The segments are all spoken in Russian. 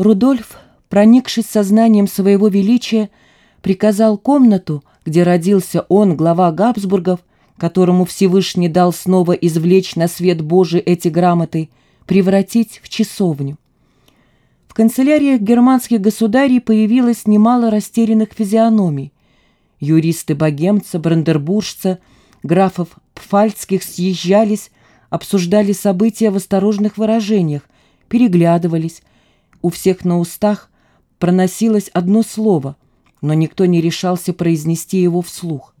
Рудольф, проникшись сознанием своего величия, приказал комнату, где родился он, глава Габсбургов, которому Всевышний дал снова извлечь на свет Божий эти грамоты, превратить в часовню. В канцеляриях германских государей появилось немало растерянных физиономий. Юристы-богемца, брандербуржца, графов Пфальцких съезжались, обсуждали события в осторожных выражениях, переглядывались. У всех на устах проносилось одно слово, но никто не решался произнести его вслух.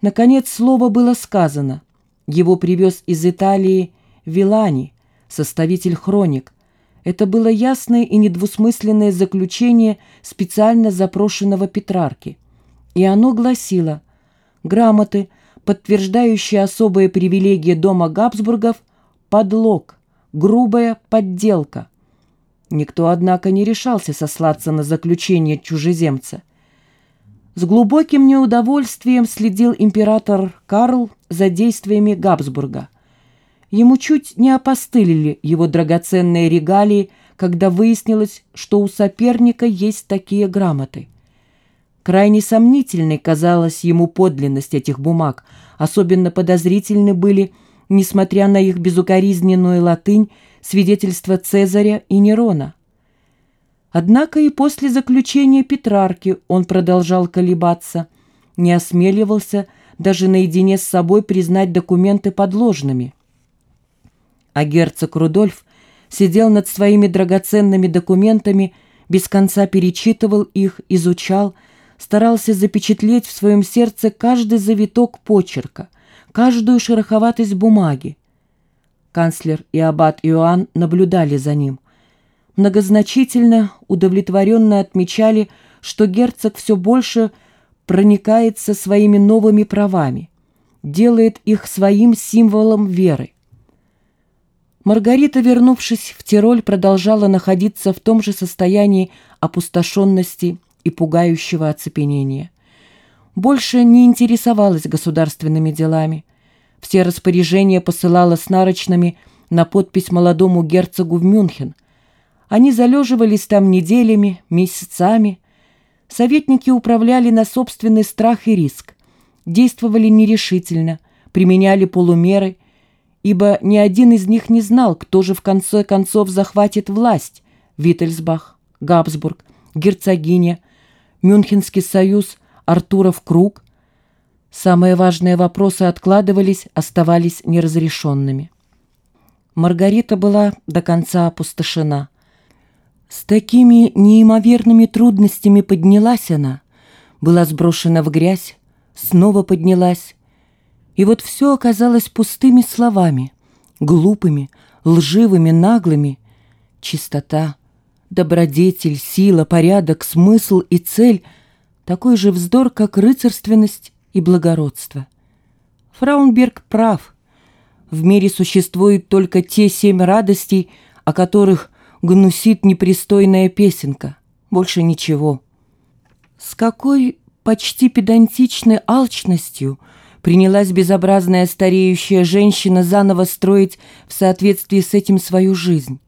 Наконец слово было сказано. Его привез из Италии Вилани, составитель хроник. Это было ясное и недвусмысленное заключение специально запрошенного Петрарки. И оно гласило «Грамоты, подтверждающие особые привилегии дома Габсбургов, подлог, грубая подделка». Никто, однако, не решался сослаться на заключение чужеземца – с глубоким неудовольствием следил император Карл за действиями Габсбурга. Ему чуть не опостылили его драгоценные регалии, когда выяснилось, что у соперника есть такие грамоты. Крайне сомнительной казалась ему подлинность этих бумаг, особенно подозрительны были, несмотря на их безукоризненную латынь, свидетельства Цезаря и Нерона – Однако и после заключения Петрарки он продолжал колебаться, не осмеливался даже наедине с собой признать документы подложными. А герцог Рудольф сидел над своими драгоценными документами, без конца перечитывал их, изучал, старался запечатлеть в своем сердце каждый завиток почерка, каждую шероховатость бумаги. Канцлер и аббат Иоанн наблюдали за ним многозначительно, удовлетворенно отмечали, что герцог все больше проникается своими новыми правами, делает их своим символом веры. Маргарита, вернувшись в Тироль, продолжала находиться в том же состоянии опустошенности и пугающего оцепенения. Больше не интересовалась государственными делами. Все распоряжения посылала с нарочными на подпись молодому герцогу в Мюнхен, они залеживались там неделями, месяцами. Советники управляли на собственный страх и риск, действовали нерешительно, применяли полумеры, ибо ни один из них не знал, кто же в конце концов захватит власть – Виттельсбах, Габсбург, герцогиня, Мюнхенский союз, Артуров круг. Самые важные вопросы откладывались, оставались неразрешенными. Маргарита была до конца опустошена. С такими неимоверными трудностями поднялась она, была сброшена в грязь, снова поднялась. И вот все оказалось пустыми словами, глупыми, лживыми, наглыми. Чистота, добродетель, сила, порядок, смысл и цель — такой же вздор, как рыцарственность и благородство. Фраунберг прав. В мире существуют только те семь радостей, о которых гнусит непристойная песенка. Больше ничего. С какой почти педантичной алчностью принялась безобразная стареющая женщина заново строить в соответствии с этим свою жизнь.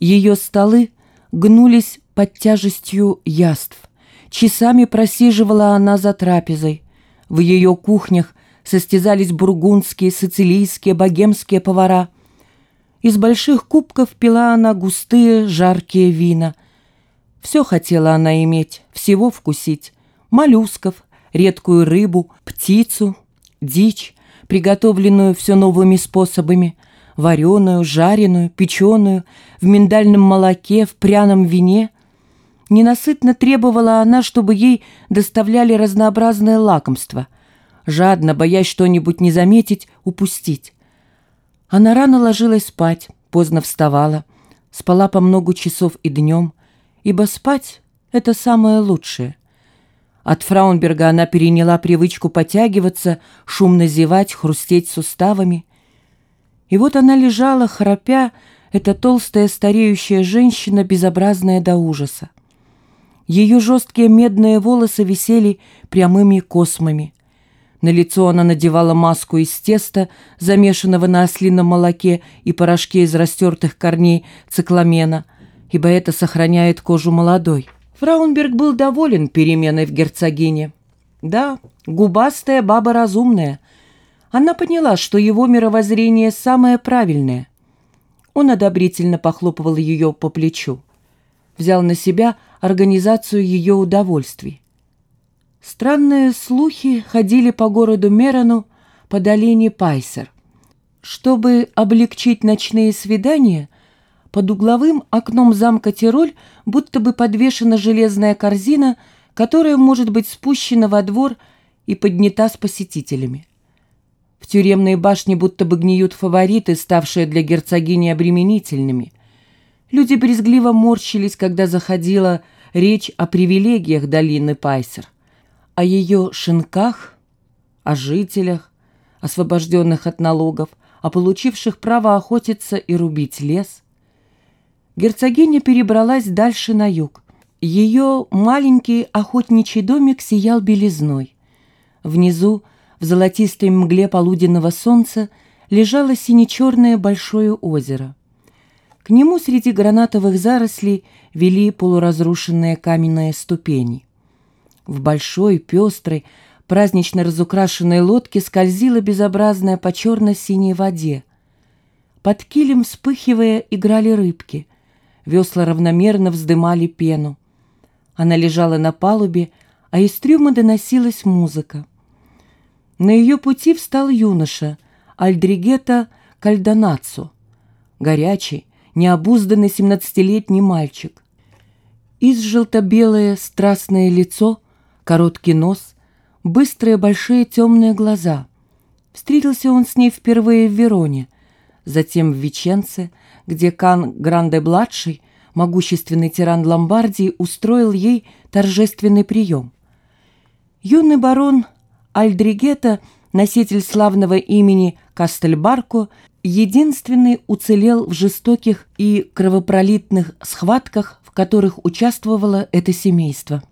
Ее столы гнулись под тяжестью яств. Часами просиживала она за трапезой. В ее кухнях состязались бургундские, сицилийские, богемские повара – из больших кубков пила она густые, жаркие вина. Все хотела она иметь, всего вкусить. Моллюсков, редкую рыбу, птицу, дичь, приготовленную все новыми способами, вареную, жареную, печеную, в миндальном молоке, в пряном вине. Ненасытно требовала она, чтобы ей доставляли разнообразное лакомство, жадно, боясь что-нибудь не заметить, упустить. Она рано ложилась спать, поздно вставала, спала по много часов и днем, ибо спать — это самое лучшее. От Фраунберга она переняла привычку потягиваться, шумно зевать, хрустеть суставами. И вот она лежала, храпя, эта толстая стареющая женщина, безобразная до ужаса. Ее жесткие медные волосы висели прямыми космами. На лицо она надевала маску из теста, замешанного на ослином молоке и порошке из растертых корней цикламена. ибо это сохраняет кожу молодой. Фраунберг был доволен переменой в герцогине. Да, губастая баба разумная. Она поняла, что его мировоззрение самое правильное. Он одобрительно похлопывал ее по плечу. Взял на себя организацию ее удовольствий. Странные слухи ходили по городу Мерану по долине Пайсер. Чтобы облегчить ночные свидания, под угловым окном замка Тироль будто бы подвешена железная корзина, которая может быть спущена во двор и поднята с посетителями. В тюремной башне будто бы гниют фавориты, ставшие для герцогини обременительными. Люди брезгливо морщились, когда заходила речь о привилегиях долины Пайсер, о ее шинках, о жителях, освобожденных от налогов, о получивших право охотиться и рубить лес. Герцогиня перебралась дальше на юг. Ее маленький охотничий домик сиял белизной. Внизу, в золотистой мгле полуденного солнца, лежало сине-черное большое озеро. К нему среди гранатовых зарослей вели полуразрушенные каменные ступени. В большой, пестрой, празднично разукрашенной лодке скользила безобразная по черно-синей воде. Под килем, вспыхивая, играли рыбки. Весла равномерно вздымали пену. Она лежала на палубе, а из трюма доносилась музыка. На ее пути встал юноша, Альдригета Кальдонацо, горячий, необузданный семнадцатилетний мальчик. Из желто-белое страстное лицо, короткий нос, быстрые большие темные глаза. Встретился он с ней впервые в Вероне, затем в Веченце, где Кан Гранде-младший, могущественный тиран Ломбардии, устроил ей торжественный прием. Юный барон Альдригета, носитель славного имени Кастельбарко, единственный уцелел в жестоких и кровопролитных схватках, в которых участвовало это семейство.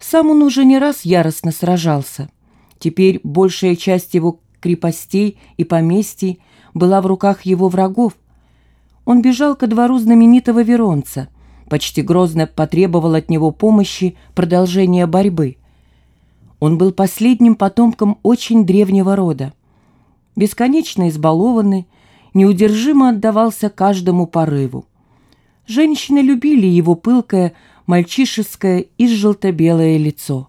Сам он уже не раз яростно сражался. Теперь большая часть его крепостей и поместий была в руках его врагов. Он бежал ко двору знаменитого Веронца, почти грозно потребовал от него помощи продолжения борьбы. Он был последним потомком очень древнего рода. Бесконечно избалованный, неудержимо отдавался каждому порыву. Женщины любили его пылкое, мальчишеское и желто-белое лицо.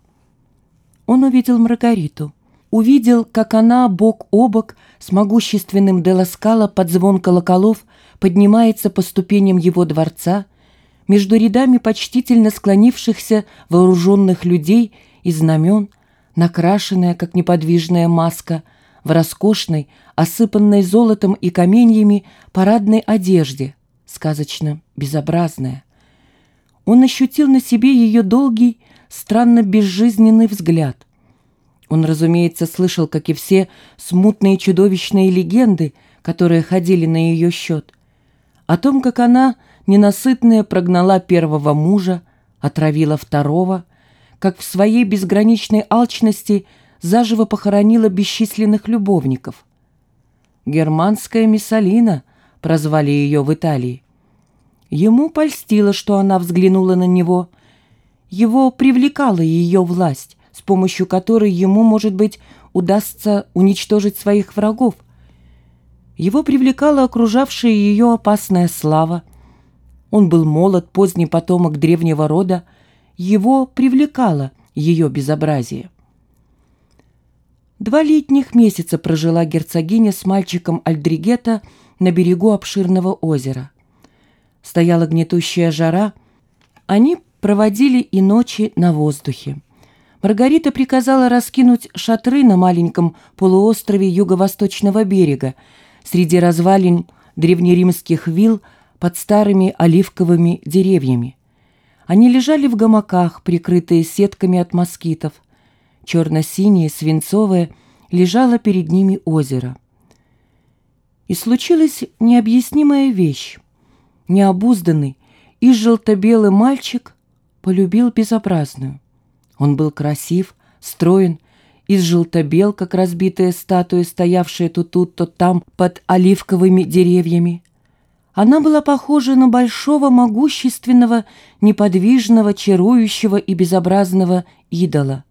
Он увидел Маргариту. Увидел, как она бок о бок с могущественным Деласкала под звон колоколов поднимается по ступеням его дворца, между рядами почтительно склонившихся вооруженных людей и знамен, накрашенная, как неподвижная маска, в роскошной, осыпанной золотом и каменьями парадной одежде, сказочно безобразная. Он ощутил на себе ее долгий, странно безжизненный взгляд. Он, разумеется, слышал, как и все, смутные чудовищные легенды, которые ходили на ее счет. О том, как она, ненасытная, прогнала первого мужа, отравила второго, как в своей безграничной алчности заживо похоронила бесчисленных любовников. «Германская Миссалина» прозвали ее в Италии. Ему польстило, что она взглянула на него. Его привлекала ее власть, с помощью которой ему, может быть, удастся уничтожить своих врагов. Его привлекала окружавшая ее опасная слава. Он был молод, поздний потомок древнего рода. Его привлекало ее безобразие. Два летних месяца прожила герцогиня с мальчиком Альдригета на берегу обширного озера стояла гнетущая жара, они проводили и ночи на воздухе. Маргарита приказала раскинуть шатры на маленьком полуострове юго-восточного берега среди развалин древнеримских вилл под старыми оливковыми деревьями. Они лежали в гамаках, прикрытые сетками от москитов. Черно-синее, свинцовое, лежало перед ними озеро. И случилась необъяснимая вещь необузданный и желто-белый мальчик полюбил безобразную. Он был красив, строен, из желтобел, как разбитая статуя, стоявшая то тут, то там под оливковыми деревьями. Она была похожа на большого, могущественного, неподвижного, чарующего и безобразного идола.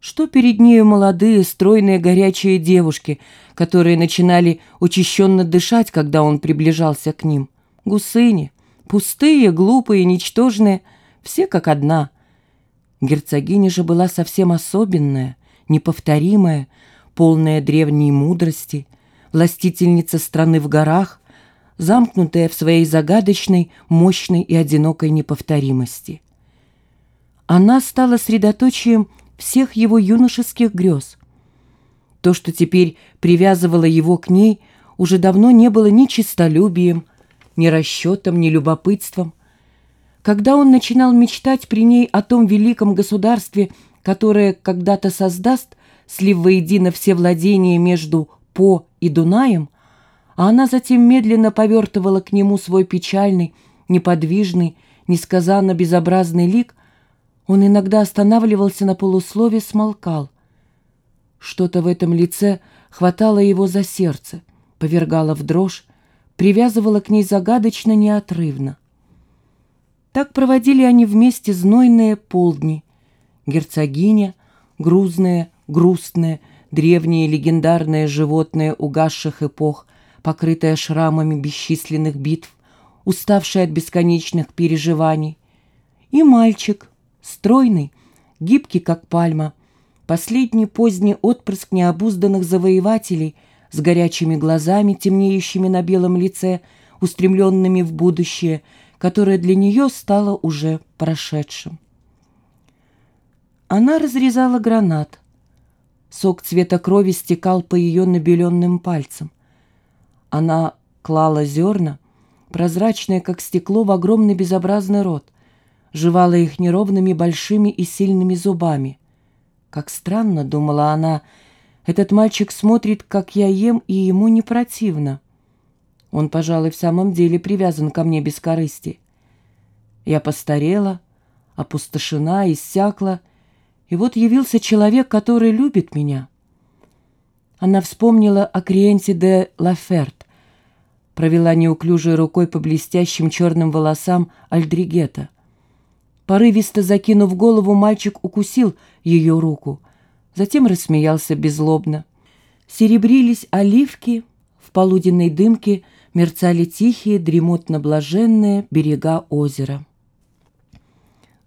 Что перед нею молодые, стройные, горячие девушки, которые начинали учащенно дышать, когда он приближался к ним? Гусыни, пустые, глупые, ничтожные, все как одна. Герцогиня же была совсем особенная, неповторимая, полная древней мудрости, властительница страны в горах, замкнутая в своей загадочной, мощной и одинокой неповторимости. Она стала средоточием всех его юношеских грез. То, что теперь привязывало его к ней, уже давно не было ни честолюбием, ни расчетом, ни любопытством. Когда он начинал мечтать при ней о том великом государстве, которое когда-то создаст, слив воедино все владения между По и Дунаем, а она затем медленно повертывала к нему свой печальный, неподвижный, несказанно безобразный лик, он иногда останавливался на полуслове, смолкал. Что-то в этом лице хватало его за сердце, повергало в дрожь, привязывало к ней загадочно неотрывно. Так проводили они вместе знойные полдни. Герцогиня, грузная, грустное, древнее легендарное животное угасших эпох, покрытая шрамами бесчисленных битв, уставшая от бесконечных переживаний. И мальчик, стройный, гибкий, как пальма, последний поздний отпрыск необузданных завоевателей с горячими глазами, темнеющими на белом лице, устремленными в будущее, которое для нее стало уже прошедшим. Она разрезала гранат. Сок цвета крови стекал по ее набеленным пальцам. Она клала зерна, прозрачные, как стекло, в огромный безобразный рот, жевала их неровными, большими и сильными зубами. Как странно, думала она, этот мальчик смотрит, как я ем, и ему не противно. Он, пожалуй, в самом деле привязан ко мне без корысти. Я постарела, опустошена, иссякла, и вот явился человек, который любит меня. Она вспомнила о Криенте де Лаферт, провела неуклюжей рукой по блестящим черным волосам Альдригета. Порывисто закинув голову, мальчик укусил ее руку, затем рассмеялся беззлобно. Серебрились оливки, в полуденной дымке мерцали тихие, дремотно-блаженные берега озера.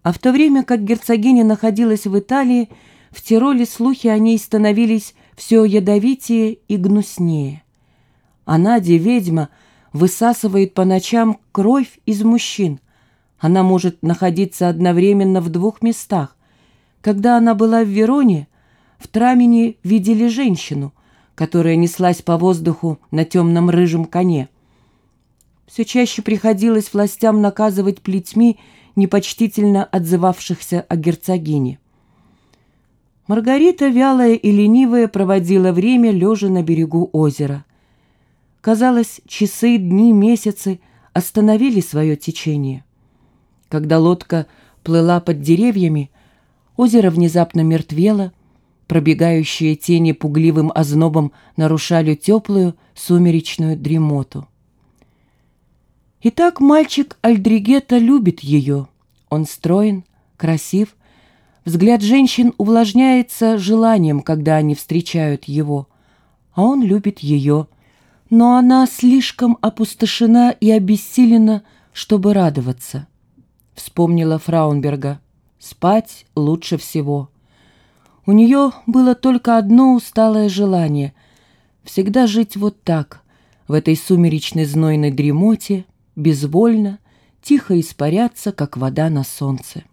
А в то время как герцогиня находилась в Италии, в Тироле слухи о ней становились все ядовитее и гнуснее. А Надя, ведьма, высасывает по ночам кровь из мужчин. Она может находиться одновременно в двух местах. Когда она была в Вероне, в Трамине видели женщину, которая неслась по воздуху на темном рыжем коне. Все чаще приходилось властям наказывать плетьми непочтительно отзывавшихся о герцогине. Маргарита, вялая и ленивая, проводила время, лежа на берегу озера. Казалось, часы, дни, месяцы остановили свое течение. Когда лодка плыла под деревьями, озеро внезапно мертвело, пробегающие тени пугливым ознобом нарушали теплую сумеречную дремоту. Итак, мальчик Альдригета любит ее. Он строен, красив. Взгляд женщин увлажняется желанием, когда они встречают его. А он любит ее. Но она слишком опустошена и обессилена, чтобы радоваться. Вспомнила Фраунберга. Спать лучше всего. У нее было только одно усталое желание — всегда жить вот так, в этой сумеречной знойной дремоте, безвольно, тихо испаряться, как вода на солнце.